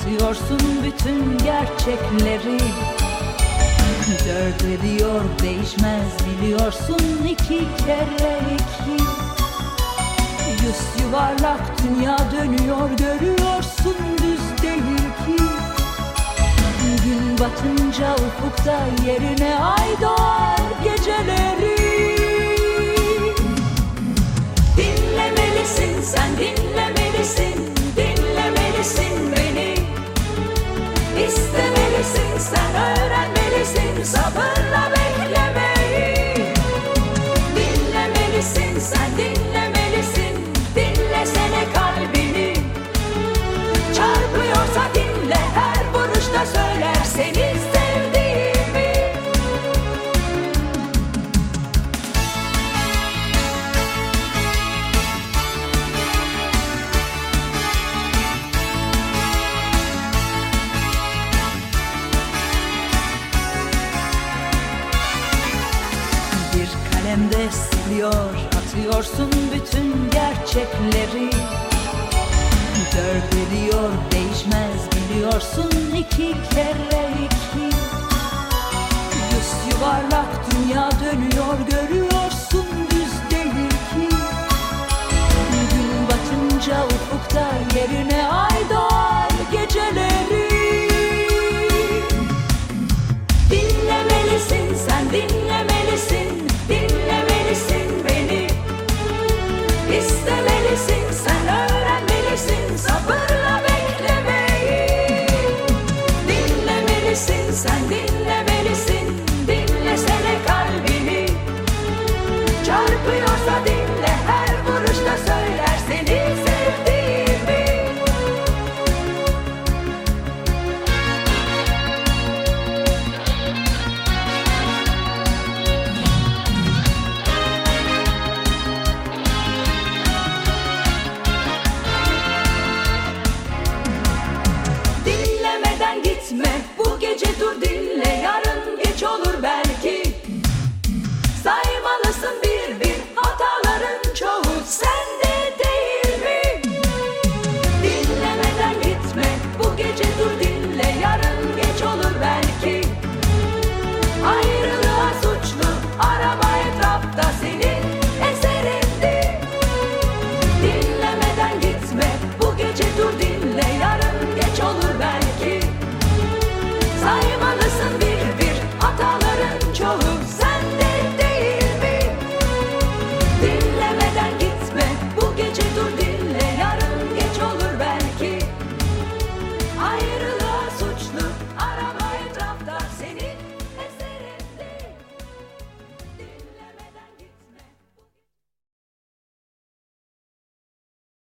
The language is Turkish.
Saklıyorsun bütün gerçekleri. Dört ediyor değişmez. Biliyorsun iki kere iki. Yüz yuvarlak dünya dönüyor. Görüyorsun düz değil ki. Gün batınca ufukta yerine ay doğar geceleri sen öğrenmelisin sabırla kalemde siliyor atıyorsun bütün gerçekleri. Dört ediyor değişmez biliyorsun iki kere me.